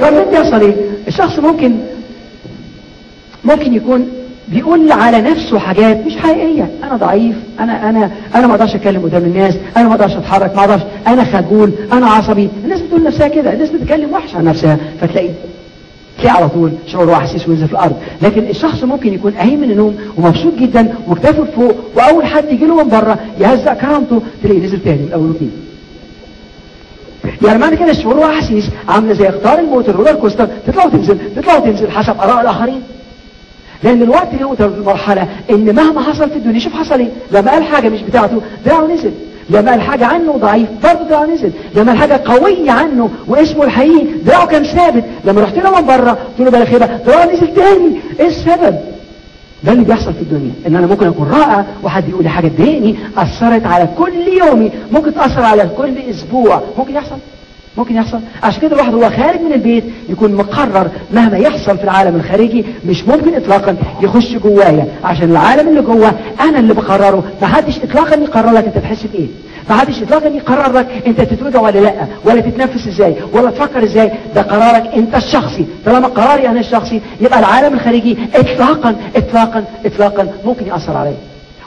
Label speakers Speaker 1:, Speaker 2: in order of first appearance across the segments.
Speaker 1: فاللي بيحصل إيه الشخص ممكن ممكن يكون بيقول على نفسه حاجات مش حقيقية. أنا ضعيف أنا أنا أنا ما أقدرش أتكلم قدام الناس أنا ما أقدرش أتحرك ما أقدرش أنا خجول أنا عصبي. الناس بتقول نفسها كده الناس بتتكلم وحش عن نفسها. فتلاقي تلاقي على طول شعور واحسيس وينزل في الأرض. لكن الشخص ممكن يكون قايم من النوم ومبسوط جدا وكتافه فوق وأول حد يجي له من بره يهزق كرامته تلاقيه نزل تاني من أول وجديد. يعني معنى كده الشعور واحاسيس عامله زي قطار الموت ال roller coaster تطلع وتنزل تطلع وتنزل حسب آراء الآخرين. لأن الوقت يوصل المرحلة إن مهما حصل في الدنيا شوف حصل إيه؟ لما قال حاجة مش بتاعته دراعه نزل. لما قال حاجة عنه ضعيف برضه دراعه نزل. لما قال حاجة قوية عنه واسمه الحقيقي دراعه كان ثابت. لما رحت له من بره قلت له بلا خيبة دراعه نزل تاني. إيه السبب؟ ده اللي بيحصل في الدنيا. إن أنا ممكن أكون رائع وحد يقول لي حاجة تضايقني أثرت على كل يومي. ممكن تأثر على كل أسبوع. ممكن يحصل. ممكن يحصل. عشان كده الواحد هو خارج من البيت يكون مقرر مهما يحصل في العالم الخارجي مش ممكن اطلاقا يخش جوايا. عشان العالم اللي جوه أنا اللي بقرره. ما حدش اطلاقا يقرر لك أنت تحس بإيه. ما حدش اطلاقا يقرر لك انت تتوجع ولا لا؟ ولا تتنفس إزاي؟ ولا تفكر إزاي؟ ده قرارك انت الشخصي. طالما قراري أنا الشخصي يبقى العالم الخارجي اطلاقا اطلاقا اطلاقا ممكن يأثر عليا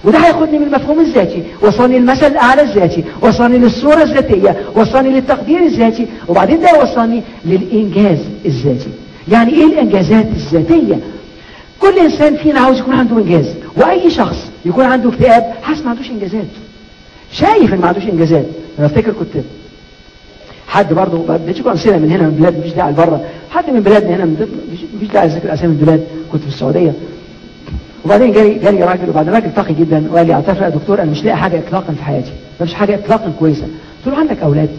Speaker 1: وده هياخدني من المفهوم الذاتي وصلني المثل الأعلى الذاتي وصلني للصورة الذاتية وصلني للتقدير الذاتي وبعدين ده يوصلني للإنجاز الذاتي. يعني إيه الإنجازات الذاتية؟ كل إنسان فينا عاوز يكون عنده إنجاز وأي شخص يكون عنده اكتئاب حاسس ما عندوش إنجازات. شايف إن ما عندوش إنجازات. أنا أفتكر كنت حد برضه بديكم امثله من هنا من بلاد مفيش داعي لبره حد من بلادنا هنا مفيش داعي اذكر أسامي البلاد. كنت في السعودية. وبعدين جالي جالي راجل وبعدين راجل تقي جدا وقال لي أعترف يا دكتور أنا مش لاقي حاجة اطلاقا في حياتي. ما فيش حاجة اطلاقا كويسة. قلت له عندك أولاد؟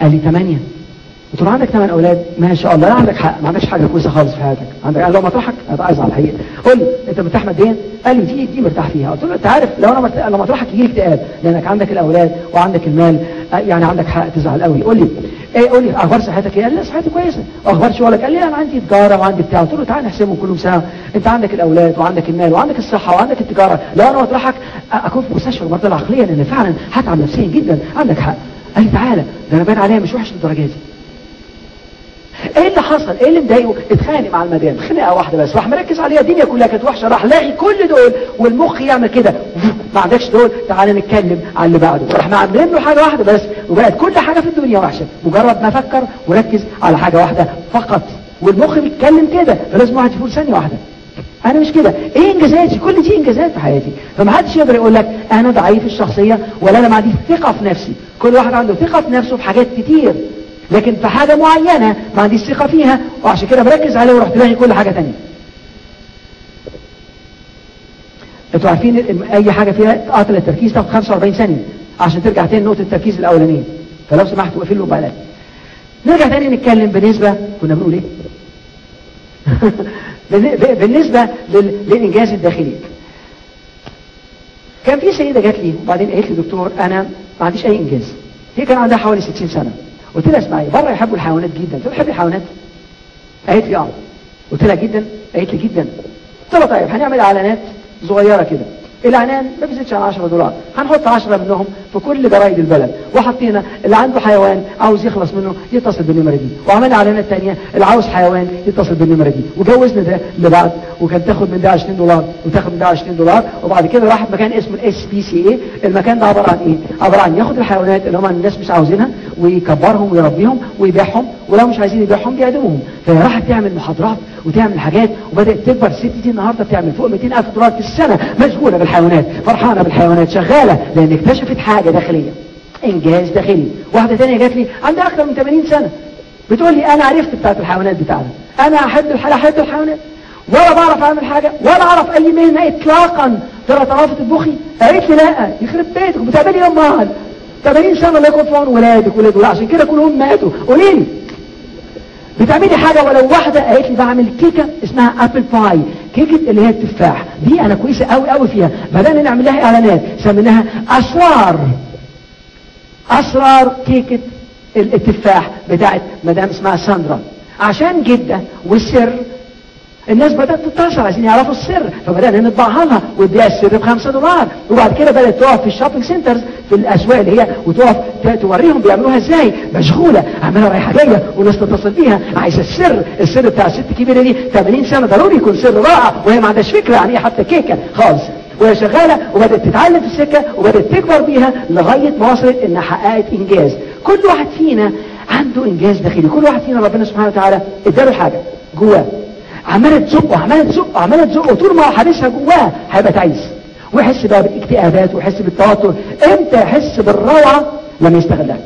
Speaker 1: قال لي ثمانيه له عندك ثمان أولاد؟ ما شاء الله لا عندك حق. ما عندكش حاجة كويسة خالص في حياتك. عندك لو مطرحك هتعايز على الحقيقة. قول لي أنت مرتاح ماديا؟ قال لي دي دي مرتاح فيها. قلت له أنت عارف لو أنا مرتاح لو مطرحك يجي لي اكتئاب لأنك عندك الأولاد وعندك المال. يعني عندك حق تزعل قوي. قول لي إيه قول لي أخبار صحتك إيه؟ قال لي صحتي كويسة. أخبار شغلك؟ قال لي أنا عندي تجارة وعندي بتاع. قلت له تعال نحسبهم كلهم سوا. أنت عندك الأولاد وعندك المال وعندك الصحة وعندك التجارة. لو أنا مطرحك أكون في مستشفى المرضى العقليه لأن فعلا هتعب نفسيا جدا. عندك حق. قال لي تعالى ده أنا باين عليا مش وحش للدرجة دي. إيه اللي حصل؟ إيه اللي مضايقه؟ اتخانق مع المدام خناقة واحدة بس. راح مركز عليها. الدنيا كلها كانت وحشة. راح لاقي كل دول والمخ يعمل كده. ما عندكش دول؟ تعالى نتكلم على اللي بعده. راح عاملين له حاجة واحدة بس. وبقت كل حاجة في الدنيا وحشة. مجرد ما فكر وركز على حاجة واحدة فقط. والمخ بيتكلم كده. فلازم واحد يفوق ثانية واحدة. أنا مش كده. إيه إنجازاتي؟ كل دي إنجازات في حياتي. فما حدش يقدر يقول لك أنا ضعيف الشخصية ولا أنا ما عنديش ثقة في نفسي. كل واحد عنده ثقة في نفسه في حاجات كتير. لكن في حاجة معينة ما عنديش ثقة فيها وعشان كده بركز عليها ورحت لاقي كل حاجة تانية. أنتوا عارفين أي حاجة فيها قاتل التركيز تاخد 45 ثانية عشان ترجع تاني نقطة التركيز الأولانية. فلو سمحت وقفل له بقى نرجع تاني نتكلم بالنسبة كنا بنقول إيه؟ بالنسبة للإنجاز الداخلي كان في سيدة جات لي وبعدين قالت لي دكتور أنا ما عنديش أي إنجاز. هي كان عندها حوالي 60 سنة. قلت لها اسمعي بره يحبوا الحيوانات جدا. لها بتحبي الحيوانات؟ قالت لي آه. قلت لها جدا؟ قالت لي جدا. قلت لها طيب هنعمل إعلانات صغيرة كده. الإعلان ما بيزيدش عن 10 دولار. هنحط 10 منهم في كل جرايد البلد. وحطينا اللي عنده حيوان عاوز يخلص منه يتصل بالنمرة دي. وعملنا إعلانات ثانية اللي عاوز حيوان يتصل بالنمرة دي. وجوزنا ده لبعض وكان تاخد من ده 20 دولار وتاخد من ده 20 دولار. وبعد كده راحت مكان اسمه ال SPCA المكان ده عبارة عن إيه؟ عبارة عن ياخد الحيوانات اللي هم الناس مش عاوزينها ويكبرهم ويربيهم ويبيعهم ولو مش عايزين يبيعهم بيعدموهم. فهي راحت تعمل محاضرات وتعمل حاجات وبدأت تكبر الست دي النهارده بتعمل فوق 200000 دولار في السنة مشغولة بالحيوانات فرحانة بالحيوانات شغالة لأن اكتشفت حاجة داخلية إنجاز داخلي. واحدة ثانية جات لي عندها أكثر من 80 سنة بتقول لي أنا عرفت بتاعت الحيوانات بتاعنا أنا أحب أحب الحيوانات ولا بعرف أعمل حاجة ولا أعرف أي مهنة اطلاقا. ترى طرافه تطبخي قالت لي لا يخرب بيتك بتعملي إيه امال 80 سنه الله يكون في عون ولادك ولاد ولا عشان كده كلهم ماتوا قولي لي بتعملي حاجة ولو واحدة قالت لي بعمل كيكة اسمها apple pie كيكة اللي هي التفاح. دي أنا كويسة قوي قوي فيها. بدأنا نعمل لها إعلانات. سميناها أسرار. أسرار كيكة التفاح بتاعت مدام اسمها ساندرا. عشان جدة والسر الناس بدأت تتصل عايزين يعرفوا السر فبدأنا نطبعها لها واديها السر بخمسة دولار. وبعد كده بدأت تقف في ال shopping centers في الأسواق اللي هي وتقف توريهم بيعملوها إزاي. مشغولة عمالة رايحة جاية وناس تتصل بيها. عايزة السر السر بتاع الست الكبيرة دي 80 سنة ضروري يكون سر رائع وهي ما عندهاش فكرة عن إيه حتى كيكة خالص. وهي شغالة وبدأت تتعلم في السكة وبدأت تكبر بيها لغاية ما وصلت إنها حققت إنجاز. كل واحد فينا عنده إنجاز داخلي. كل واحد فينا ربنا سبحانه وتعالى اداله حاجة جواه. عمالة تزقه عمالة تزقه عمالة تزقه طول ما حابسها جواه هيبقى تعيس. ويحس بقى بالاكتئابات ويحس بالتوتر. إمتى يحس بالروعة؟ لما يستغلها.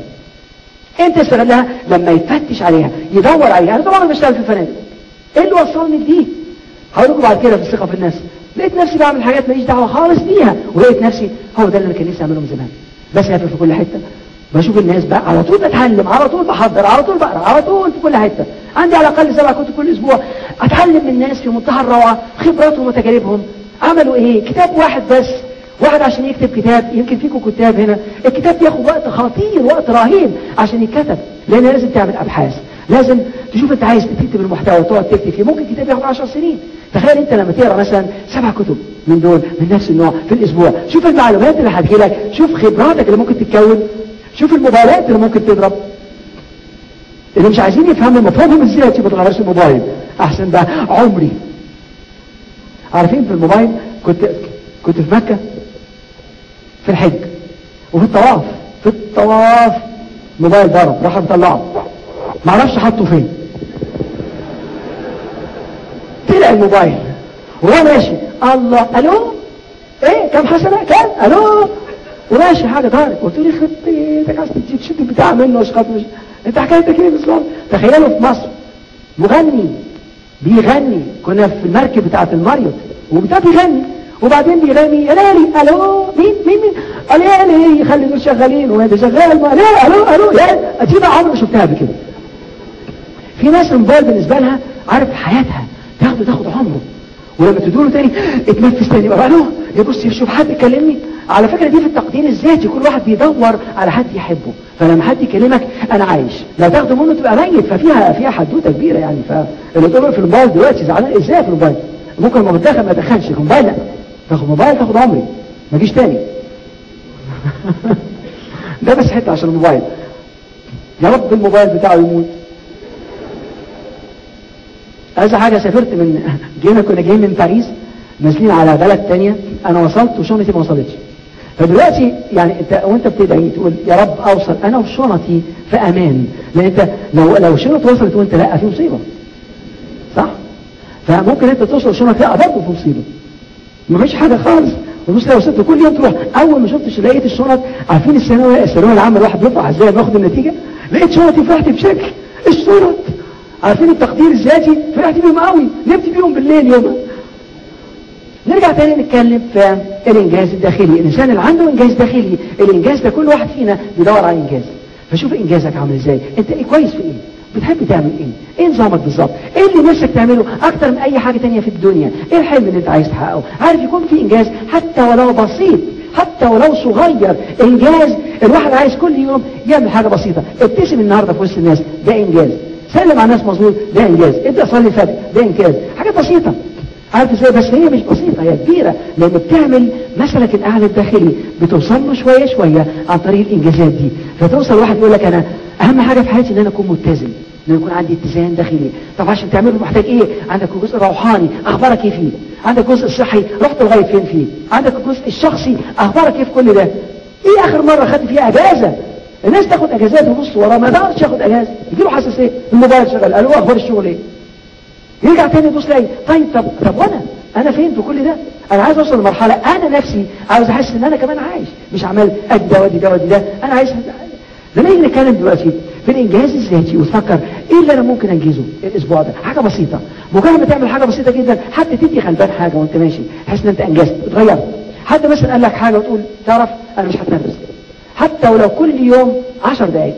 Speaker 1: إمتى يستغلها؟ لما يفتش عليها يدور عليها. أنا طبعا بشتغل في الفنادق. إيه اللي وصلني لدي؟ هقول لكم بعد كده في الثقة في الناس. لقيت نفسي بعمل حاجات ماليش دعوة خالص بيها ولقيت نفسي هو ده اللي أنا كان نفسي أعمله من زمان. بسافر في كل حتة. بشوف الناس بقى على طول بتعلم على طول بحضر على طول بقرأ على طول في كل حتة. عندي على الأقل سبع كتب كل أسبوع. أتعلم من الناس في منتهى الروعة خبراتهم وتجاربهم. عملوا إيه؟ كتاب واحد بس. واحد عشان يكتب كتاب. يمكن فيكم كتاب هنا. الكتاب بياخد وقت خطير وقت رهيب عشان يتكتب. لأن لازم تعمل أبحاث. لازم تشوف أنت عايز تكتب المحتوى وتقعد تكتب فيه. ممكن كتاب ياخد 10 سنين. تخيل أنت لما تقرأ مثلا سبع كتب من دول من نفس النوع في الأسبوع. شوف المعلومات اللي هتجيلك. شوف خبراتك اللي ممكن تتكون. شوف الموبايلات اللي ممكن تضرب. اللي مش عايزين يفهموا مفهومهم إزاي ما تغيرش الموبايل. أحسن بقى عمري. عارفين في الموبايل كنت كنت في مكة؟ في الحج. وفي الطواف. في الطواف. موبايل ضرب. راح مطلعه. ما أعرفش حطه فين. طلع الموبايل. وهو ماشي. الله ألو؟ إيه؟ كم حسنة؟ كام ألو؟ وماشي حاجة ضارب قلت له يخرب بيتك عايز تشد البتاع منه واشخاط مش أنت حكايتك إيه بالظبط تخيلوا في مصر مغني بيغني. كنا في المركب بتاعت الماريوت وبتاع بيغني. وبعدين بيغني يا ليلي ألو مين مين مين؟ يا ليلي يخلي دول شغالين وهذا شغال ما لا ألو ألو يا دي بقى عمري ما شفتها قبل كده. في ناس الموبايل بالنسبة لها عارف حياتها. تاخده تاخد عمره. ولما تدوله تاني اتنفس تاني. بقى ألو يبص يشوف حد يكلمني. على فكرة دي في التقدير الذاتي كل واحد بيدور على حد يحبه. فلما حد يكلمك أنا عايش. لو تاخده منه تبقى ميت ففيها فيها حدوتة كبيرة يعني. فاللي تقول في الموبايل دلوقتي زعلان. إزاي في الموبايل؟ ممكن لما بتدخل ما تدخلش. في الموبايل لا. تاخد موبايل تاخد عمري. ما جيش تاني. ده بس حتة عشان الموبايل. يا رب الموبايل بتاعه يموت. عايز حاجة؟ سافرت من جينا كنا جايين من باريس نازلين على بلد تانية. أنا وصلت وشنطتي ما وصلتش. فدلوقتي يعني انت وانت بتدعي تقول يا رب اوصل أنا وشنطي في أمان. لأن انت لو لو شنط وصلت وانت لا في مصيبة. صح؟ فممكن انت توصل شنط لا برضه في مصيبة. مفيش حاجة خالص. وبص لو ست كل يوم تروح أول ما شفتش لقيت الشنط عارفين الثانوية؟ الثانوية العامة الواحد بيطلع إزاي؟ باخد النتيجة. لقيت شنطي فرحت بشكل. الشنط! عارفين التقدير الذاتي؟ فرحت بيهم قوي نمت بيهم بالليل يوم نرجع تاني نتكلم في الإنجاز الداخلي. الإنسان اللي عنده إنجاز داخلي الإنجاز ده كل واحد فينا بيدور على إنجاز. فشوف إنجازك عامل إزاي. أنت إيه كويس في إيه؟ بتحب تعمل إيه؟ إيه نظامك بالظبط؟ إيه اللي نفسك تعمله أكتر من أي حاجة تانية في الدنيا؟ إيه الحلم اللي أنت عايز تحققه؟ عارف يكون في إنجاز حتى ولو بسيط حتى ولو صغير. إنجاز الواحد عايز كل يوم يعمل حاجة بسيطة. ابتسم النهاردة في وسط الناس ده إنجاز. سلم على الناس مظبوط ده إنجاز. ابدأ صلي الفجر ده إنجاز. حاجة بسيطة. عارف إزاي بس هي مش بسيطة هي كبيرة. لأن بتعمل مثلك الاعلى الداخلي بتوصل له شوية شوية عن طريق الإنجازات دي. فتوصل واحد يقول لك أنا أهم حاجة في حياتي إن أنا أكون متزن إن يكون عندي اتزان داخلي. طب عشان تعمله محتاج إيه؟ عندك الجزء الروحاني أخبارك إيه فيه؟ عندك الجزء الصحي رحت لغاية فين فيه؟ عندك الجزء الشخصي أخبارك إيه في كل ده؟ إيه آخر مرة خدت فيها أجازة؟ الناس تاخد أجازات وبص وراه ما يقدرش ياخد أجازة. يجي له حساسية الموبايل شغال قال له أخبار الشغل إيه؟ يرجع تاني يبص لاقي طيب طب طب وأنا؟ أنا فين في كل ده؟ أنا عايز أوصل لمرحلة أنا نفسي عاوز أحس إن أنا كمان عايش. مش عمال أدي ده ودي ده ودي ده. أنا عايز لما نيجي نتكلم دلوقتي؟ في الانجاز الذاتي؟ وتفكر إيه اللي أنا ممكن أنجزه الأسبوع ده؟ حاجة بسيطة. مجرد ما تعمل حاجة بسيطة جدا حتى تدي غلبان حاجة وأنت ماشي. تحس إن أنت أنجزت. اتغيرت حد مثلا قال لك حاجة وتقول تعرف أنا مش هتنفذ حتى ولو كل يوم 10 دقايق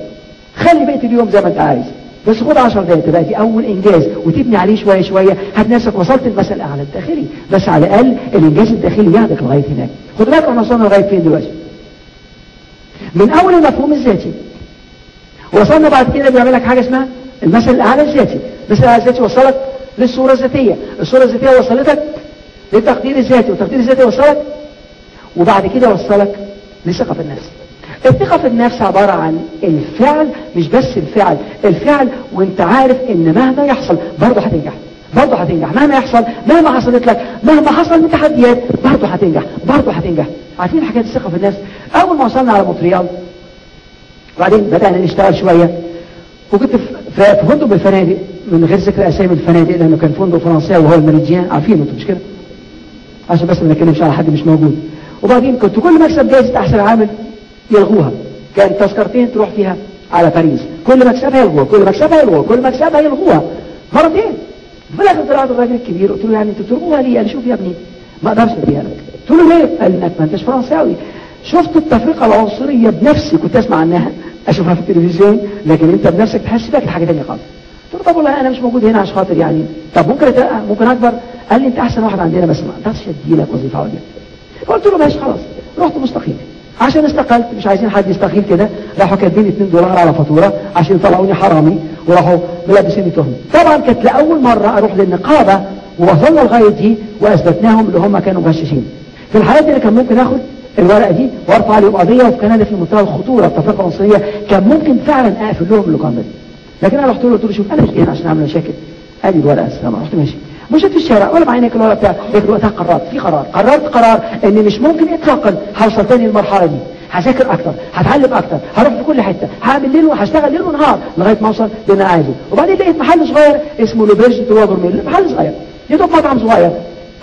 Speaker 1: خلي بقية اليوم زي ما أنت عايز. بس خد 10 دقايق تبقى دي أول إنجاز وتبني عليه شوية شوية. هتناسك وصلت المثل الاعلى الداخلي بس على الأقل الإنجاز الداخلي ياخدك لغاية هناك. خد بالك إحنا وصلنا لغاية فين دلوقتي؟ من أول المفهوم الذاتي. وصلنا بعد كده بيعمل لك حاجة اسمها المثل الأعلى الذاتي. المثل الأعلى الذاتي وصلك للصورة الذاتية. الصورة الذاتية وصلتك للتقدير الذاتي والتقدير الذاتي وصلك وبعد كده وصلك لثقة في النفس. الثقة في النفس عبارة عن الفعل مش بس الفعل. الفعل وانت عارف إن مهما يحصل برضه هتنجح. برضه هتنجح. مهما يحصل مهما حصلت لك مهما حصل من تحديات برضه هتنجح. برضه هتنجح. عارفين حكاية الثقة في النفس؟ أول ما وصلنا على مونتريال وبعدين بدأنا نشتغل شوية وكنت في فندق بالفنادق من غير ذكر أسامي الفنادق لأنه كان فندق فرنساوي وهو المريديان عارفينه أنتوا مش كده؟ عشان بس ما نتكلمش على حد مش موجود. وبعدين كنت كل مكسب جايزة أحسن عامل يلغوها. كان تذكرتين تروح فيها على باريس. كل مكسبها يلغوها كل مكسبها يلغوها كل مكسبها يلغوها. مرتين. في الآخر طلعت الراجل الكبير قلت له يعني أنتوا بتلغوها ليه؟ قال شوف يا ابني ما أقدرش اديها لك. قلت له ليه؟ قال انك ما أنتش فرنساوي. شفت التفرقة العنصرية بنفسي كنت أسمع عنها أشوفها في التلفزيون لكن أنت بنفسك تحس بيها حاجة ثانية خالص. قلت له طب والله أنا مش موجود هنا عشان خاطر يعني. طب ممكن ممكن أكبر. قال لي أنت أحسن واحد عندنا بس ما أقدرش ادي لك وظيفة عليا فقلت له ماشي خلاص. رحت مستقيل عشان استقلت مش عايزين حد يستقيل كده. راحوا كاتبين 2 دولار على فاتورة عشان يطلعوني حرامي وراحوا ملبسيني تهمة. طبعا كانت لأول مرة أروح للنقابة ووصلنا لغاية دي وأثبتناهم اللي هم كانوا مغششين. في الحالات دي كان ممكن آخد الورقة دي وأرفع عليهم قضية وفي كندا في منتهى الخطورة التفرقه العنصرية كان ممكن فعلا أقفل لهم اللوكاندة لكن أنا رحت له قلت له شوف أنا مش جاي عشان أعمل مشاكل. ادي الورقة السلام رحت ماشي. مشيت في الشارع ولا ناكل ولا بتاع لكن وقتها قررت في قرار. قررت قرار ان مش ممكن اطلاقا هوصل تاني للمرحلة دي. هذاكر أكتر هتعلم أكتر هروح في كل حتة. هعمل ليل وهشتغل ليل ونهار لغاية ما أوصل للي أنا عايزه. وبعدين لقيت محل صغير اسمه لوبرج تروبر ميل. محل صغير. يدوب مطعم صغير.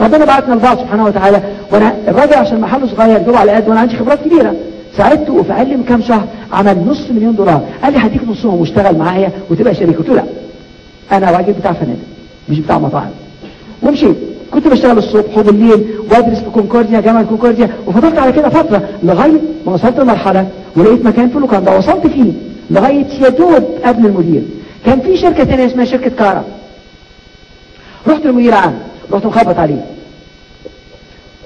Speaker 1: ربنا بعتنا لبعض سبحانه وتعالى. وأنا الراجل عشان محله صغير دوب على قد وأنا عندي خبرات كبيرة. ساعدته وفي أقل من كام شهر عمل نص مليون دولار. قال لي هديك نصهم واشتغل معايا وتبقى شريك. قلت له لا. أنا راجل بتاع فنادق مش بتاع مطاعم. ومشيت كنت بشتغل الصبح وبالليل وادرس في كونكورديا جامعة كونكورديا وفضلت على كده فترة لغاية ما وصلت لمرحلة ولقيت مكان في لوكاندا وصلت فيه لغاية يا دوب قبل المدير. كان في شركة ثانية اسمها شركة كارا رحت المدير عام رحت مخبط عليه.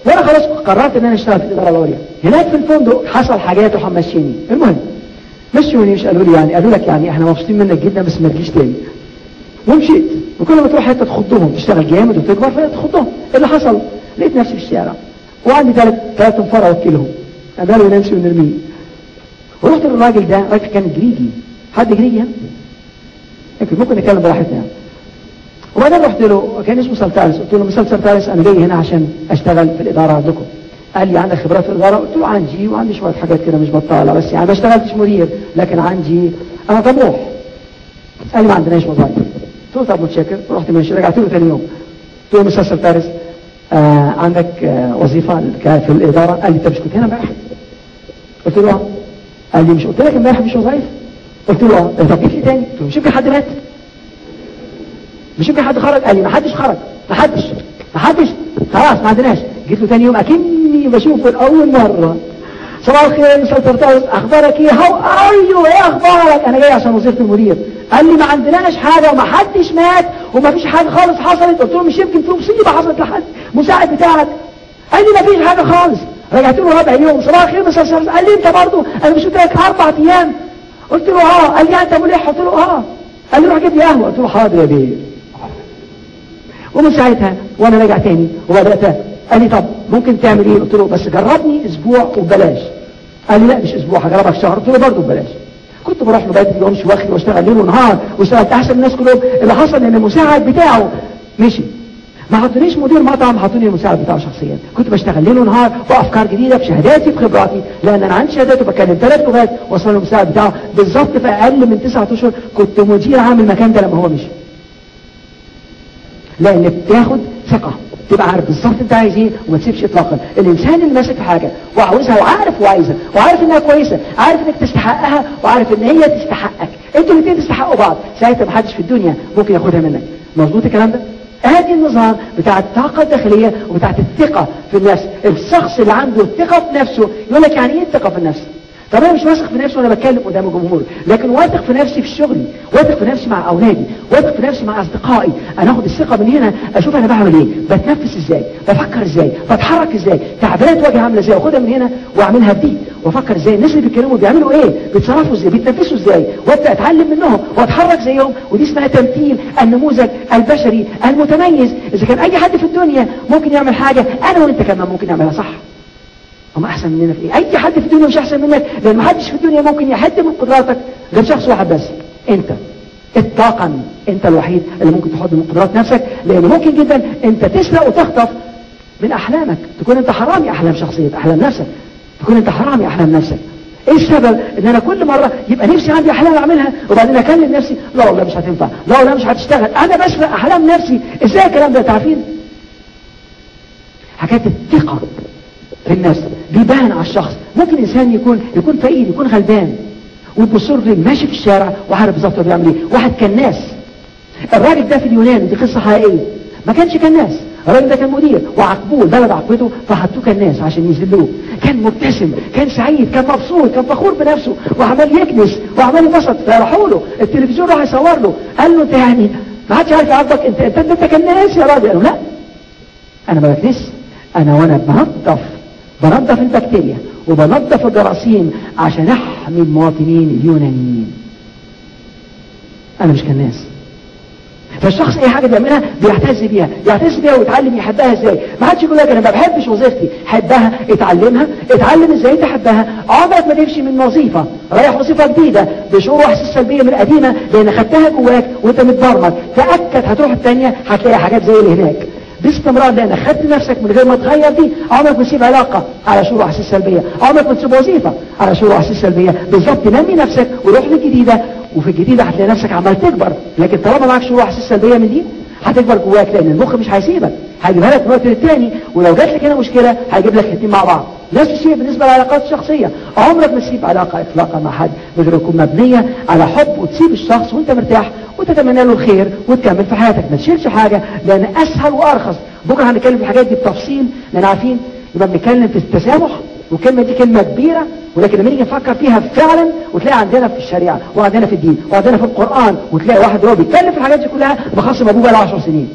Speaker 1: وأنا خلاص قررت إن أنا أشتغل في الإدارة العليا هناك في الفندق حصل حاجات وحمشيني المهم مشوني مش قالوا لي يعني قالوا لك يعني إحنا مبسوطين منك جدا بس ما تجيش تاني. ومشيت وكل ما تروح حتة تخضهم تشتغل جامد وتكبر فتخضهم اللي حصل؟ لقيت نفسي في الشارع. وعندي ثلاث ثلاث أنفار اوكلهم قالوا نمشي ونرميه ورحت للراجل ده راجل كان جريجي. حد جريجي يعني؟ يمكن ممكن نتكلم براحتنا. وبعدين رحت له كان اسمه سلتارس قلت له مسال سلتارس أنا جاي هنا عشان أشتغل في الإدارة عندكم. قال لي عندك خبرات في الإدارة؟ قلت له عندي وعندي شوية حاجات كده مش بطالة بس يعني ما اشتغلتش مدير لكن عندي. أنا طموح. قال لي ما عندناش وظائف قلت طب متشكر رحت ماشي رجعت له ثاني يوم قلت له مسال سلتارس آه عندك آه وظيفة في الإدارة قال لي انت مش كنت؟ هنا امبارح قلت له آه قال لي مش قلت لك امبارح مش وظائف قلت له آه طب جيت لي تاني؟ قلت له مش يمكن حد مات. مش يمكن حد خرج. قال لي ما حدش خرج. ما حدش. ما حدش. خلاص ما عندناش. جيت له ثاني يوم أكني بشوفه لأول مرة. صباح الخير مساء الفردوس. أخبارك إيه؟ هاو أر إيه أخبارك؟ أنا جاي عشان وظيفه المدير. قال لي ما عندناش حاجة وما حدش مات وما فيش حاجة خالص حصلت. قلت له مش يمكن في مصيبه حصلت لحد. مساعد بتاعك. قال لي ما فيش حاجة خالص. رجعت له رابع يوم. صباح الخير مساء الفردوس. قال لي أنت برضه أنا مش قلت لك أربع أيام. قلت له آه. قال لي أنت ملح قلت له آه. قال لي روح جيب لي قهوة. قلت له حاضر يا بيه. ومن ساعتها وأنا راجع تاني وبدأت. قال لي طب ممكن تعمل إيه؟ قلت له بس جربني أسبوع وببلاش قال لي لا مش أسبوع هجربك شهر قلت له برضه ببلاش كنت بروح له بقيت اليوم مش واخد واشتغل ليل ونهار واشتغلت أحسن الناس كلهم. اللي حصل إن المساعد بتاعه مشي. ما حطونيش مدير مطعم حطوني المساعد بتاعه شخصيا. كنت بشتغل ليل ونهار وافكار جديده بشهاداتي بخبراتي لأن أنا عندي شهادات وبتكلم ثلاث لغات وصل المساعد بتاعه بالظبط في أقل من تسعة أشهر. كنت مدير عام المكان ده لما هو مشي. لأن بتاخد ثقة. تبقى عارف بالظبط انت عايز إيه وما تسيبش اطلاقا. الإنسان اللي ماسك في حاجة وعاوزها وعارف وعايزها وعارف إنها كويسة عارف إنك تستحقها وعارف إن هي تستحقك. أنتوا الاثنين تستحقوا بعض. ساعتها محدش في الدنيا ممكن ياخدها منك. مظبوط الكلام ده؟ ادي النظام بتاع الطاقة الداخلية وبتاعت الثقة في النفس. الشخص اللي عنده الثقة في نفسه يقول لك يعني إيه الثقة في النفس؟ طب أنا مش واثق في نفسي وأنا بتكلم قدام الجمهور لكن واثق في نفسي في شغلي واثق في نفسي مع أولادي واثق في نفسي مع أصدقائي. أنا اخد الثقة من هنا أشوف أنا بعمل إيه بتنفس إزاي بفكر إزاي بتحرك إزاي تعبيرات وجهي عاملة إزاي واخدها من هنا وأعملها بدي وأفكر إزاي الناس اللي بيتكلموا بيعملوا إيه بيتصرفوا إزاي بيتنفسوا إزاي وأبدأ أتعلم منهم وأتحرك زيهم ودي اسمها تمثيل النموذج البشري المتميز. إذا كان أي حد في الدنيا ممكن يعمل حاجة أنا وأنت كمان ممكن نعملها صح؟ هم أحسن مننا في إيه؟ أي حد في الدنيا مش أحسن منك لأن محدش في الدنيا ممكن يحد من قدراتك غير شخص واحد بس أنت. اطلاقا أنت الوحيد اللي ممكن تحد من قدرات نفسك لأن ممكن جدا أنت تسرق وتخطف من أحلامك. تكون أنت حرامي أحلام شخصية أحلام نفسك. تكون أنت حرامي أحلام نفسك. إيه السبب؟ إن أنا كل مرة يبقى نفسي عندي أحلام أعملها وبعدين أكلم نفسي لا والله مش هتنفع لا والله مش هتشتغل. أنا بسرق أحلام نفسي. إزاي الكلام ده تعرفين؟ حكاية الثقة. في الناس بيبان على الشخص. ممكن إنسان يكون يكون فقير يكون غلبان. وتبص له ماشي في الشارع وعارف بالظبط بيعمل إيه. واحد كناس. الراجل ده في اليونان دي قصة حقيقية. ما كانش كناس. الراجل ده كان مدير وعاقبوه البلد عاقبته فحطوه كناس عشان يذلوه. كان مبتسم كان سعيد كان مبسوط كان فخور بنفسه. وعمال يكنس وعمال ينبسط فراحوا له التلفزيون راح يصور له. قال له انت يعني ما حدش عارف يعاقبك. انت انت انت كناس يا راجل. قال له لا. أنا ما بكنس. أنا وأنا بنظف. بنظف البكتيريا وبنظف الجراثيم عشان احمي المواطنين اليونانيين. أنا مش كناس. فالشخص اي حاجة بيعملها بيعتز بيها يعتز بيها ويتعلم يحبها إزاي. ما حدش يقول لك أنا ما بحبش وظيفتي. حبها اتعلمها. اتعلم إزاي تحبها. عمرك ما تمشي من وظيفة رايح وظيفة جديدة بشعور واحاسيس سلبيه من القديمة لأن خدتها جواك وانت متبرمج. تأكد هتروح الثانية هتلاقي حاجات زي اللي هناك. باستمرار لأن خدت نفسك من غير ما تغير دي عمرك ما تسيب علاقة على شعور واحاسيس سلبية. عمرك ما تسيب وظيفة على شعور واحاسيس سلبية. بالظبط نمي نفسك وروح للجديده وفي الجديدة هتلاقي نفسك عمال تكبر. لكن طالما معاك شعور واحاسيس سلبية من دي هتكبر جواك لأن المخ مش هيسيبك. هيجيبها لك من وقت للتاني ولو جات لك هنا مشكلة هيجيب لك الاثنين مع بعض. نفس الشيء بالنسبة للعلاقات الشخصية. عمرك ما تسيب علاقة اطلاقا مع حد. غير تكون مبنية على حب وتسيب الشخص وأنت مرتاح وتتمنى له الخير وتكمل في حياتك. ما تشيلش حاجة لأن أسهل وأرخص. بكرة هنتكلم في الحاجات دي بتفصيل. لأن عارفين؟ يبقى بنتكلم في التسامح. والكلمة دي كلمة كبيرة. ولكن لما نيجي نفكر فيها فعلا وتلاقي عندنا في الشريعة وعندنا في الدين وعندنا في القرآن وتلاقي واحد هو بيتكلم في الحاجات دي كلها بخصم أبوه بقى 10 سنين.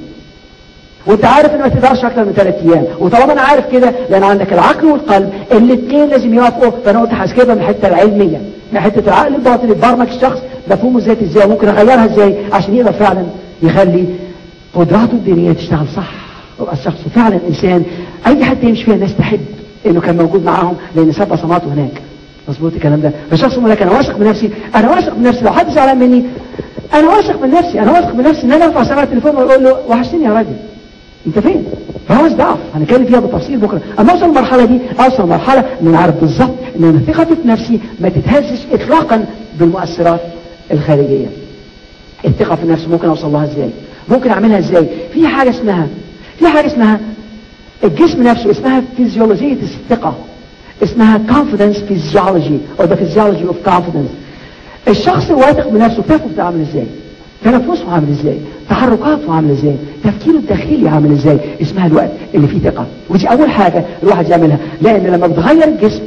Speaker 1: وأنت عارف ان ما تقدرش أكتر من ثلاث أيام. وطالما أنا عارف كده لأن عندك العقل والقلب الاثنين لازم يوافقوا. فأنا قلت هسكبها من الحته العلمية من حتة العقل الباطن يتبرمج الشخص مفهومه الذاتي إزاي ممكن أغيرها إزاي عشان يقدر فعلا يخلي قدراته الدينية تشتغل صح. يبقى الشخص فعلا إنسان. أي حد يمشي فيها الناس تحب إنه كان موجود معاهم لأن ساب بصماته هناك. مظبوط الكلام ده. فالشخص يقول لك أنا واثق من نفسي أنا واثق من نفسي لو حد زعلان مني أنا واثق من نفسي أنا واثق من نفسي إن أنا أرفع سماعة التليفون وأقول له وحشتني يا راجل. أنت فين؟ فهو ضعف. هنتكلم فيها بالتفصيل بكرة. أما أوصل المرحلة دي أوصل مرحلة إن أنا عارف بالظبط إن أنا ثقتي في نفسي ما تتهزش اطلاقا بالمؤثرات الخارجية. الثقة في النفس ممكن أوصل لها إزاي؟ ممكن أعملها إزاي؟ في حاجة اسمها في حاجة اسمها الجسم نفسه اسمها فيزيولوجيه الثقة. اسمها confidence physiology or the physiology of confidence. الشخص الواثق بنفسه كيفه بتعمل إزاي تنفسه عامل إزاي تحركاته عامل إزاي تفكيره الداخلي عامل إزاي اسمها الوقت اللي فيه ثقه ودي أول حاجة الواحد يعملها. لأن لما بتغير الجسم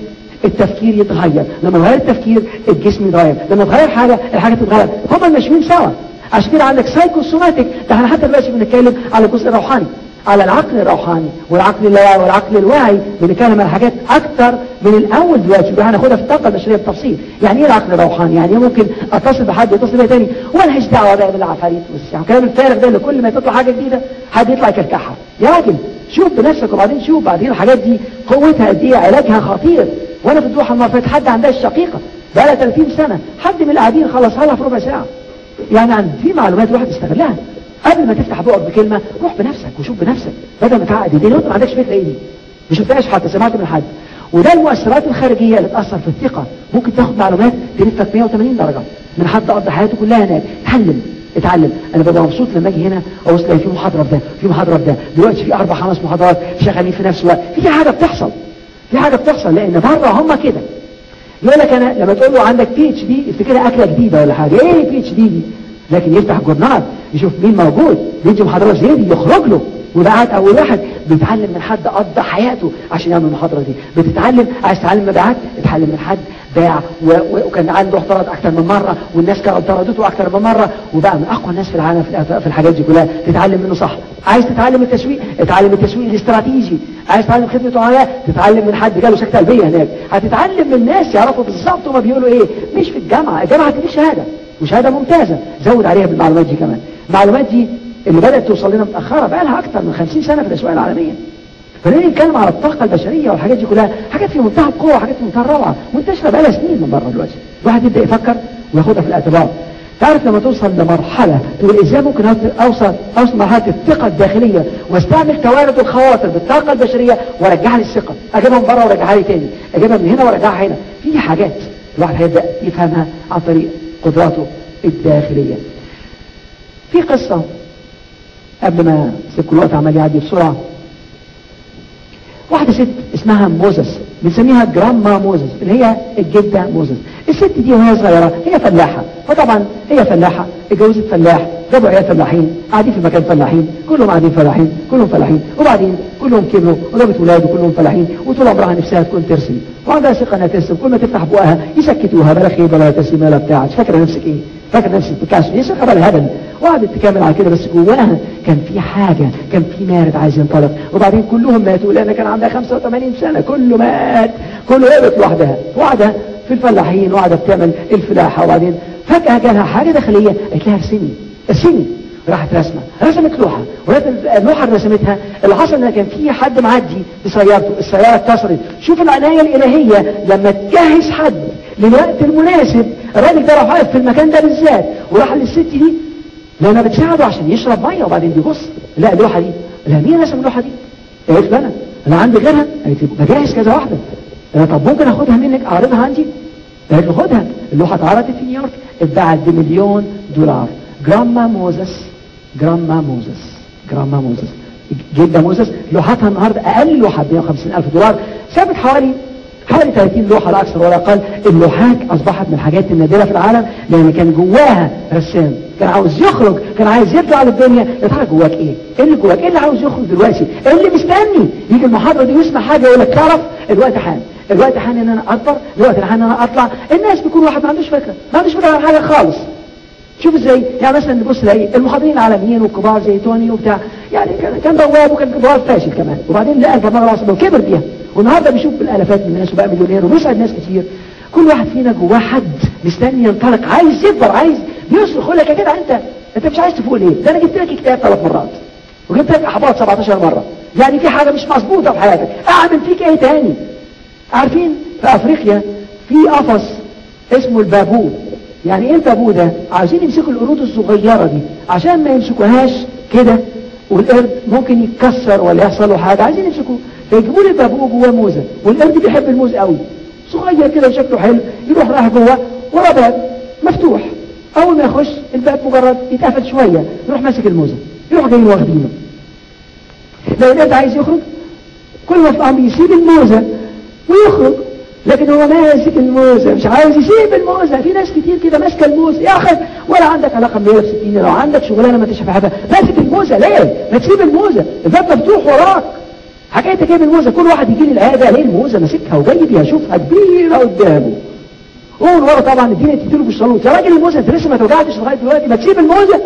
Speaker 1: التفكير يتغير. لما يتغير التفكير الجسم يتغير. لما تغير حاجة الحاجة تتغير. هما ماشيين سوا عشان كده عندك سايكوسوماتيك ده إحنا حتى دلوقتي بنتكلم على الجزء الروحاني. على العقل الروحاني والعقل اللاواعي والعقل الواعي بنتكلم على حاجات أكتر من الأول دلوقتي. هناخدها في الطاقه البشرية بالتفصيل. يعني إيه العقل الروحاني؟ يعني إيه ممكن أتصل بحد واتصل بيه تاني؟ ومالهاش دعوة بقى بالعفاريت والسحر الكلام الفارغ ده اللي كل ما تطلع حاجة جديدة حد يطلع يكلكعها يا راجل شوف بنفسك وبعدين شوف بعدين الحاجات دي قوتها قد إيه علاجها خطير. وأنا في الضحى المره فاتت حد عندها الشقيقة؟ بقى لها 30 سنة. حد من القاعدين خلصها لها في ربع ساعة. يعني عن في معلومات الواحد يستغلها قبل ما تفتح بقك بكلمة روح بنفسك وشوف بنفسك. بدل ما تعقد ايدين وانت ما عندكش فكرة إيه دي ما شفتهاش حتى سمعت من حد. وده المؤثرات الخارجية اللي تأثر في الثقة. ممكن تاخد معلومات تلفك 180 درجة. من حد قضى حياته كلها هناك. اتعلم اتعلم. أنا ببقى مبسوط لما أجي هنا أبص في محاضرة في ده في محاضرة في ده. دلوقتي في أربع خمس محاضرات شغالين في نفس الوقت. في حاجة بتحصل. في حاجة بتحصل لأن بره هم كده. يقول لك أنا لما تقول له عندك PhD افتكرها أكلة جديدة ولا حاجة. إيه PhD دي؟ لكن يفتح الجورنال. يشوف مين موجود بيجي محاضرة زي دي يخرج له؟ وده اول واحد بيتعلم من حد قضى حياته عشان يعمل المحاضرة دي. بتتعلم عايز تتعلم مبيعات؟ اتعلم من حد باع و... و... وكان عنده اعتراض أكثر من مرة والناس كانوا اعترضته أكثر من مرة وبقى من أقوى الناس في العالم في, في الحاجات دي كلها. تتعلم منه صح. عايز تتعلم التسويق؟ اتعلم التسويق الاستراتيجي. عايز تتعلم خدمة عملاء؟ تتعلم من حد جاله سكتة قلبية هناك. هتتعلم من الناس يعرفوا بالظبط هما بيقولوا إيه. مش في الجامعة الجامعة دي شهادة وشهادة ممتازة. زود عليها بالمعلومات دي كمان. المعلومات دي اللي بدات توصل لنا متأخرة بقى لها أكثر من 50 سنة في الأسواق العالمية. فنيجي نتكلم على الطاقة البشرية والحاجات دي كلها. حاجات في منتهى القوة حاجات في منتهى الروعة. منتشرة بقى لها سنين من بره دلوقتي. الواحد يبدأ يفكر وياخدها في الاعتبار. تعرف لما توصل لمرحلة تقول إزاي ممكن أوصل أوصل مرحلة الثقة الداخلية وأستعمل توارد الخواطر بالطاقة البشرية وأرجعها لي الثقة أجيبها من بره وأرجعها لي تاني. أجيبها من هنا وأرجعها هنا. في حاجات الواحد هيبدأ يفهمها عن طريق قدراته الداخلية. في قصة. قبل ما سيب الوقت عمال يعدي بسرعة. واحدة ست اسمها موزس بنسميها جراما موزس اللي هي الجدة موزس. الست دي وهي صغيرة هي فلاحة. فطبعا هي فلاحة اتجوزت فلاح جابوا عيال فلاحين قاعدين في مكان فلاحين كلهم قاعدين فلاحين كلهم فلاحين وبعدين كلهم كبروا وجابت ولاد وكلهم فلاحين وطول عمرها نفسها تكون ترسم. وعندها ثقة إنها ترسم كل ما تفتح بقها يسكتوها بلا خيبة بلا ترسم بلا بتاع. فاكرة نفسك إيه؟ فاكرة نفسك بيكاسو هي ثقة بلا هبل. وقعدت تكمل على كده بس جواها كان في حاجة كان في مارد عايز ينطلق. وبعدين كلهم ماتوا لأن كان عندها 85 سنة كله مات كله هربت لوحدها. وقعدها في الفلاحين وقعدت بتعمل الفلاحة وبعدين فجأة جالها حاجة داخلية قالت لها ارسمي ارسمي. راحت رسمة رسمت لوحة. اللوحة اللي رسمتها حصل ان كان في حد معدي بسيارته السيارة اتكسرت شوف العناية الإلهية لما تجهز حد للوقت المناسب الراجل ده راح واقف في المكان ده بالذات وراح للست دي لانها بتساعده عشان يشرب مية وبعدين بيبص لا اللوحة دي. لا مين رسم اللوحة دي؟ قالت له أنا. أنا عندي غيرها. قالت لي بجهز كذا واحدة. أنا طب ممكن أخدها منك أعرضها عندي؟ قالت له خدها. اللوحة اتعرضت في نيويورك. اتباعت بمليون دولار. Grandma Moses Grandma Moses Grandma Moses. جدة موزس. لوحتها النهاردة أقل لوحة ب 150 ألف دولار. سابت حوالي حوالي 30 لوحة لا أكثر ولا أقل. اللوحات أصبحت من الحاجات النادرة في العالم لأن كان جواها رسام. كان عاوز يخرج كان عايز يطلع للدنيا يا ترى جواك إيه؟ إيه اللي جواك؟ إيه اللي عاوز يخرج دلوقتي؟ إيه اللي مستني؟ يجي المحاضرة دي ويسمع حاجة يقول لك تعرف الوقت حان الوقت حان إن أنا أكبر الوقت حان إن أنا أطلع. الناس بيكون واحد ما عندوش فكرة ما عندوش فكرة عن حاجة خالص. شوف إزاي؟ يعني مثلا نبص نلاقي المحاضرين العالميين والكبار زي توني وبتاع يعني كان كان بواب وكان بواب فاشل كمان. وبعدين لقى الجماعة العصبيه وكبر بيها والنهاردة بيشوف بالألافات من الناس وبقى مليونير وبيسعد ناس كتير. كل واحد فينا جواه حد مستني ينطلق عايز يكبر عايز يصرخ يقول لك يا جدع أنت. أنت مش عايز تفوق ليه؟ ده أنا جبت لك كتاب ثلاث مرات. وجبت لك أحباط 17 مرة. يعني في حاجة مش مظبوطة في حياتك. أعمل فيك إيه تاني؟ عارفين في أفريقيا في قفص اسمه البابو. يعني إيه البابو ده؟ عايزين يمسكوا القرود الصغيرة دي عشان ما يمسكوهاش كده. والقرد ممكن يتكسر ولا يحصل له حاجة. عايزين يمسكوه. فيجيبوا لي البابو جواه موزة. والقرد بيحب الموز قوي. صغير كده وشكله حلو. يروح رايح جوه ورا باب مفتوح. أول ما يخش الباب مجرد يتقفل شوية يروح ماسك الموزة يروح جايين واخدينه لو القرد عايز يخرج كل ما في يسيب الموزة ويخرج. لكن هو ماسك الموزة مش عايز يسيب الموزة. في ناس كتير كده ماسكة الموزة. يا أخي ولا عندك علاقة ب 160 لو عندك شغلانة ما حاجة ماسك الموزة ليه؟ ما تسيب الموزة. الباب مفتوح وراك. حكاية جايب الموزة كل واحد يجي لي العيادة ليه الموزة ماسكها وجاي بيشوفها كبيرة قدامه. قول ورا طبعا الدنيا تديله بالشروط يا راجل الموزة أنت لسه ما توجعتش لغاية دلوقتي؟ ما تسيب الموزة.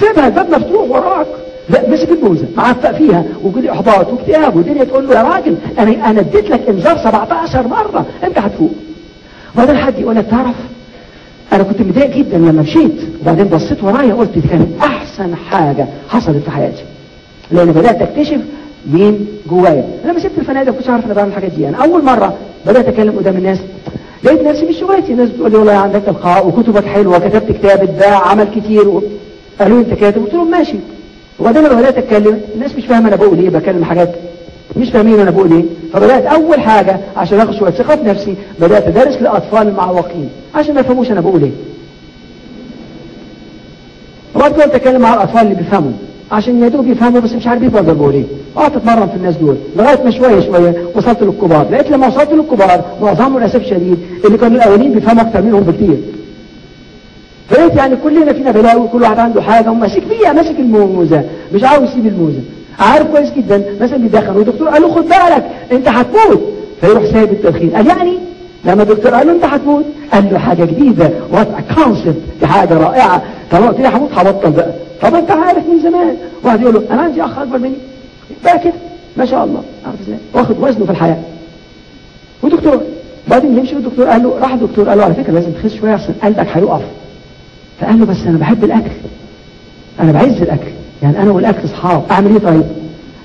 Speaker 1: سيبها الباب مفتوح وراك. لا مسك الموزة. معفق فيها وجود إحباط واكتئاب والدنيا تقول له يا راجل أنا أنا اديت لك إنذار 17 مرة. انت هتفوق وبعدين حد يقول لك تعرف أنا كنت متضايق جدا لما مشيت. وبعدين بصيت ورايا قلت دي كانت أحسن حاجة حصلت في حياتي. لأن بدأت أكتشف مين جوايا. لما سبت الفنادق كنتش عارف أنا بعمل الحاجات دي. أنا أول مرة بدأت اتكلم قدام الناس لقيت نفسي مش شغلتي الناس بتقول لي والله عندك تلقاء وكتبك حلوة كتبت كتاب اتباع عمل كتير. قالوا لي انت كاتب. قلت لهم ماشي. وبعدين لما بدأت أتكلم الناس مش فاهمة أنا بقول إيه بكلم حاجات مش فاهمين أنا بقول إيه. فبدأت أول حاجة عشان اخد شوية ثقة في نفسي بدأت أدرس لاطفال المعوقين عشان ما يفهموش أنا بقول إيه. وبعد كده اتكلم مع الأطفال اللي بيفهموا. عشان يا دوب يفهموا بس مش عارفين برضه بقول إيه قعدت اتمرن في الناس دول. لغاية ما شوية شوية وصلت للكبار. لقيت لما وصلت للكبار معظمهم للأسف شديد اللي كانوا الأولين بيفهموا أكتر منهم بكتير. فلقيت يعني كلنا فينا بلاوي كل واحد عنده حاجة وماسك فيها ماسك الموزة. مش عاوز يسيب الموزة. عارف كويس جدا مثلا بيدخن والدكتور قال له خد بالك أنت هتموت. فيروح سايب التدخين. قال يعني؟ لما الدكتور قال له أنت هتموت قال له حاجة جديدة. what concept دي حاجة رائعة. طالما قلت لي هموت هبطل بقى. طب انت عارف من زمان. واحد يقول له أنا عندي أخ أكبر مني. بقى كده. ما شاء الله. عارف إزاي؟ واخد وزنه في الحياة. ودكتور. بعدين يمشي والدكتور قال له راح الدكتور. قال له على فكرة لازم تخس شوية عشان قلبك هيقف. فقال له بس أنا بحب الأكل. أنا بعز الأكل. يعني أنا والأكل أصحاب. أعمل إيه طيب؟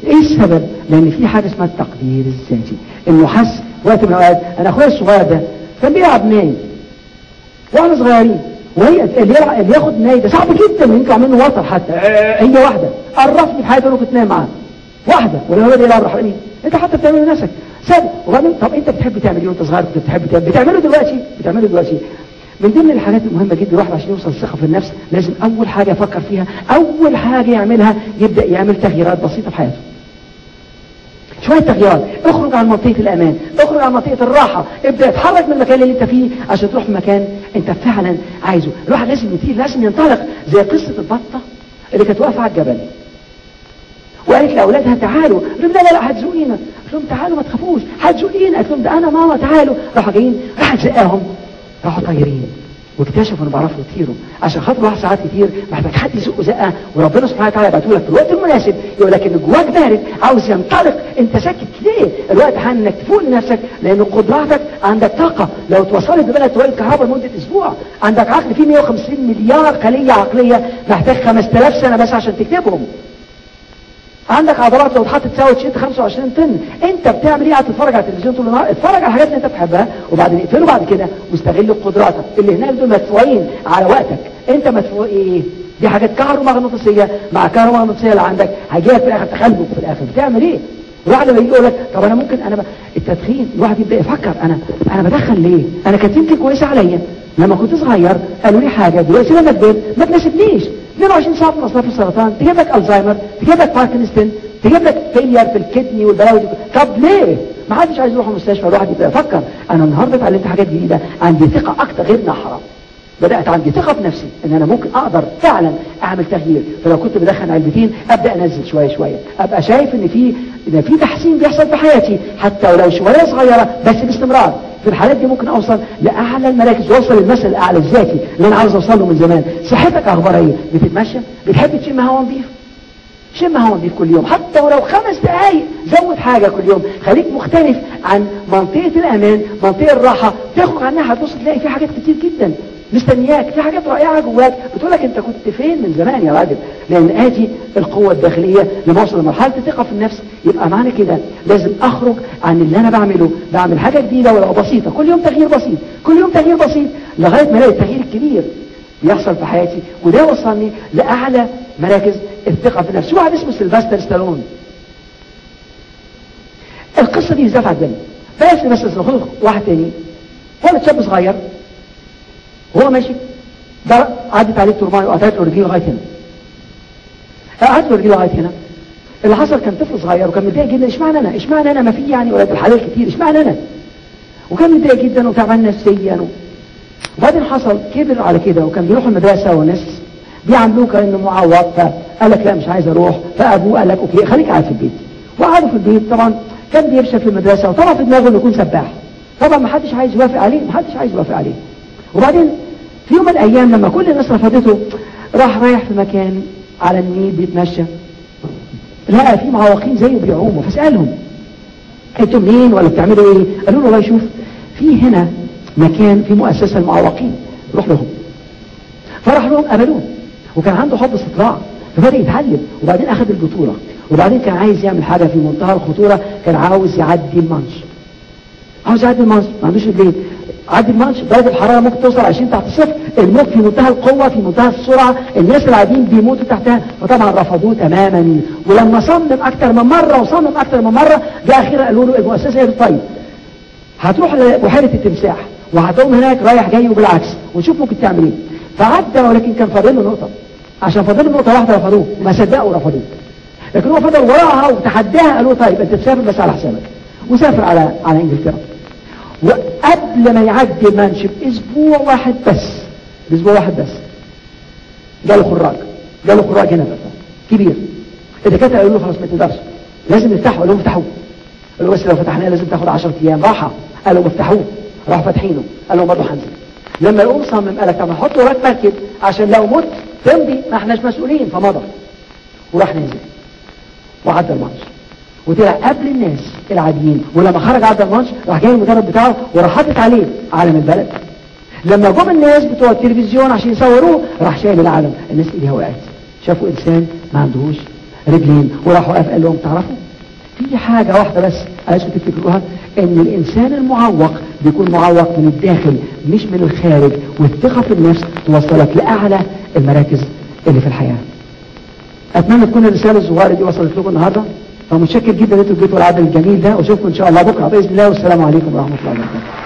Speaker 1: إيه السبب؟ لأن في حاجة اسمها التقدير الذاتي. إنه حس وقت من الأوقات اانا أخويا الصغير ده كان بيلعب ناي وإحنا صغيرين. وهي اللي يلعب ياخد ناي ده صعب جدا إن يطلع منه وتر حتى. آه، هي واحدة. قرفني في حياتي أنا كنت نايم معاها واحدة. ولا هو يلعب راح مين أنت حتى بتعمله لنفسك. سابه وبعدين طب أنت بتحب تعمل إيه وأنت صغير؟ كنت بتحب تعمل بتعمله دلوقتي؟ بتعمله دلوقتي. من ضمن الحاجات المهمة جدا الواحد عشان يوصل الثقة في النفس لازم أول حاجة يفكر فيها أول حاجة يعملها يبدأ يعمل تغييرات بسيطة في حياته. شوية تغييرات. اخرج عن منطقة الأمان. اخرج عن منطقة الراحة. ابدأ اتحرك من المكان اللي أنت فيه عشان تروح مكان انت فعلا عايزه. الواحد لازم يطير لازم ينطلق زي قصة البطة اللي كانت واقفة على الجبل. وقالت لأولادها تعالوا. قالوا لا لا لا هتزقينا قالت لهم تعالوا ما تخافوش هتزقينا قالت لهم ده أنا ماما تعالوا. راحوا جايين راحت زقاهم راحوا طايرين. واكتشفوا انه بيعرفوا يطيروا عشان خاطر واحد ساعات كتير. محتاج حد يزقه زقه وربنا سبحانه وتعالى يبعته لك في الوقت المناسب. يقول لك إن جواك بارد عاوز ينطلق. أنت ساكت ليه؟ الوقت إنك تفوق لنفسك. لأن قدراتك عندك طاقة. لو توصلت ببلد توالي الكهرباء لمدة أسبوع عندك عقل فيه 150 مليار خليه عقلية. محتاج 5000 سنة بس عشان تكتبهم. عندك عضلات لو اتحطت تساوي تشيل 25 طن. انت بتعمل إيه؟ هتتفرج على التلفزيون طول النهار. اتفرج على الحاجات اللي انت بتحبها وبعدين اقفله بعد كده واستغل قدراتك. اللي هناك دول مدفوعين على وقتك. انت مدفوع إيه؟ دي حاجات كهرومغناطيسية. مع كهرومغناطيسية اللي عندك هيجيلك في الآخر تخلف في الآخر. بتعمل إيه؟ الواحد لما يجي يقول لك طب أنا ممكن أنا ب... التدخين الواحد يبدأ يفكر أنا أنا بدخن ليه؟ أنا كانت يمكن كويسة عليا. لما كنت صغير قالوا لي حاجة دلوقتي لما كبرت ما تناسبنيش. 22 ساعه في مصنف السرطان تجيب لك ألزهايمر تجيب لك باركنسون تجيب لك failure في ال kidney والبلاوي طب ليه؟ ما حدش عايز يروح المستشفى الواحد يبقى يفكر أنا النهارده اتعلمت حاجات جديدة عندي ثقة أكتر غير انها حرام بدأت عندي ثقة في نفسي إن أنا ممكن أقدر فعلا أعمل تغيير. فلو كنت بدخن علبتين أبدأ أنزل شوية شوية. أبقى شايف إن في إن في تحسين بيحصل في حياتي حتى ولو شوية صغيرة بس باستمرار. في الحالات دي ممكن أوصل لأعلى المراكز واوصل للمثل الأعلى الذاتي اللي أنا عاوز اوصل له من زمان. صحتك أخبار إيه؟ بتتمشى؟ بتحب تشم هوا نظيف؟ شم هوا نظيف كل يوم حتى ولو خمس دقايق. زود حاجة كل يوم. خليك مختلف عن منطقة الأمان منطقة الراحة. تخرج عنها هتبص تلاقي في حاجات كتير جدا. مستنياك. في حاجات رائعة جواك. بتقول لك أنت كنت فين من زمان يا راجل؟ لأن ادي القوة الداخلية لما اوصل لمرحلة الثقة في النفس. يبقى معنى كده لازم أخرج عن اللي أنا بعمله. بعمل حاجة جديدة ولو بسيطة. كل يوم تغيير بسيط. كل يوم تغيير بسيط. لغاية ما ألاقي التغيير الكبير بيحصل في حياتي. وده وصلني لأعلى مراكز الثقة في النفس. واحد اسمه سيلفستر ستالون. القصة دي بالذات عجباني بلاش سيلفستر ستالون. واحد تاني. هو شاب صغير. وهو ماشي. ده عدت عليه ترماي وقطعت له رجليه لغاية هنا. قطعت له رجليه لغاية هنا. اللي حصل كان طفل صغير وكان متضايق جدا. اشمعنى أنا؟ اشمعنى أنا؟ ما في يعني ولاد الحلال كتير. اشمعنى أنا؟ وكان متضايق جدا وتعبان نفسيا و... وبعدين حصل كبر على كده وكان بيروح المدرسة وناس بيعاملوه كأنه معوض فقال لك لا مش عايز أروح. فأبوه قال لك أوكي خليك قاعد في البيت. وقعدوا في البيت. طبعا كان بيرشد في المدرسة وطبعا في دماغه إنه يكون سباح. طبعا ما حدش عايز يوافق عليه ما حدش عايز يوافق عليه. وبعدين في يوم من الأيام لما كل الناس رفضته راح رايح في مكان على النيل بيتمشى. لقى في معوقين زيه بيعوموا فسألهم أنتوا منين ولا بتعملوا إيه؟ قالوا له والله شوف في هنا مكان في مؤسسة المعوقين. روح لهم. فراح لهم قبلوه وكان عنده حب استطلاع فبدأ يتعلم وبعدين أخذ البطولة. وبعدين كان عايز يعمل حاجة في منتهى الخطورة كان عاوز يعدي المانش عاوز يعدي المانش ما عندوش رجلين عدي المانش درجه الحرارة ممكن توصل 20 تحت الصفر الموت في منتهى القوة في منتهى السرعة. الناس اللي قاعدين بيموتوا تحتها. فطبعا رفضوه تماما. ولما صمم أكتر من مرة وصمم أكتر من مرة جاء أخيرا قالوا له المؤسسه قالت طيب هتروح لبحيره التمساح وهتقوم هناك رايح جاي وبالعكس. ونشوف ممكن تعمل إيه. فعدى ولكن كان فاضل له نقطة. عشان فاضل له نقطة واحدة رفضوه ما صدقوا رفضوه. لكن هو فضل وراها وتحداها قالوا طيب أنت تسافر بس على حسابك. وسافر على على إنجلترا. وقبل ما يعدي المانش باسبوع واحد بس. باسبوع واحد بس. جاله خراج جاله خراج هنا بقى كبير. الدكاترة قالوا له خلاص ما تقدرش. لازم نفتحه. قالوا له افتحوه. قالوا بس لو فتحناه لازم تاخد 10 أيام. راحة. قالوا افتحوه. راح فاتحينه. قال لهم برضه هنزل. لما يقوم صمم قال لك طب نحط وراك مركب. عشان لو مت تمضي ما إحناش مسؤولين. فمضى. وراح نزل. وعدى الماتش. وطلع قبل الناس العاديين. ولما خرج عدى الماتش راح جاي المدرب بتاعه وراح حاطط عليه علم البلد. لما جم الناس بتوع التلفزيون عشان يصوروه راح شايل العلم الناس إيديها وقعت. شافوا إنسان ما عندهوش رجلين وراح وقف قال لهم تعرفوا؟ في حاجة واحدة بس عايزكم تفتكروها إن الإنسان المعوق بيكون معوق من الداخل مش من الخارج. والثقة في النفس توصلك لأعلى المراكز اللي في الحياة. أتمنى تكون الرسالة الصغيرة دي وصلت لكم النهاردة. فمتشكر جدا ان أنتوا جيتوا العدد الجميل ده واشوفكم إن شاء الله بكرة. بإذن الله والسلام عليكم ورحمة الله وبركاته.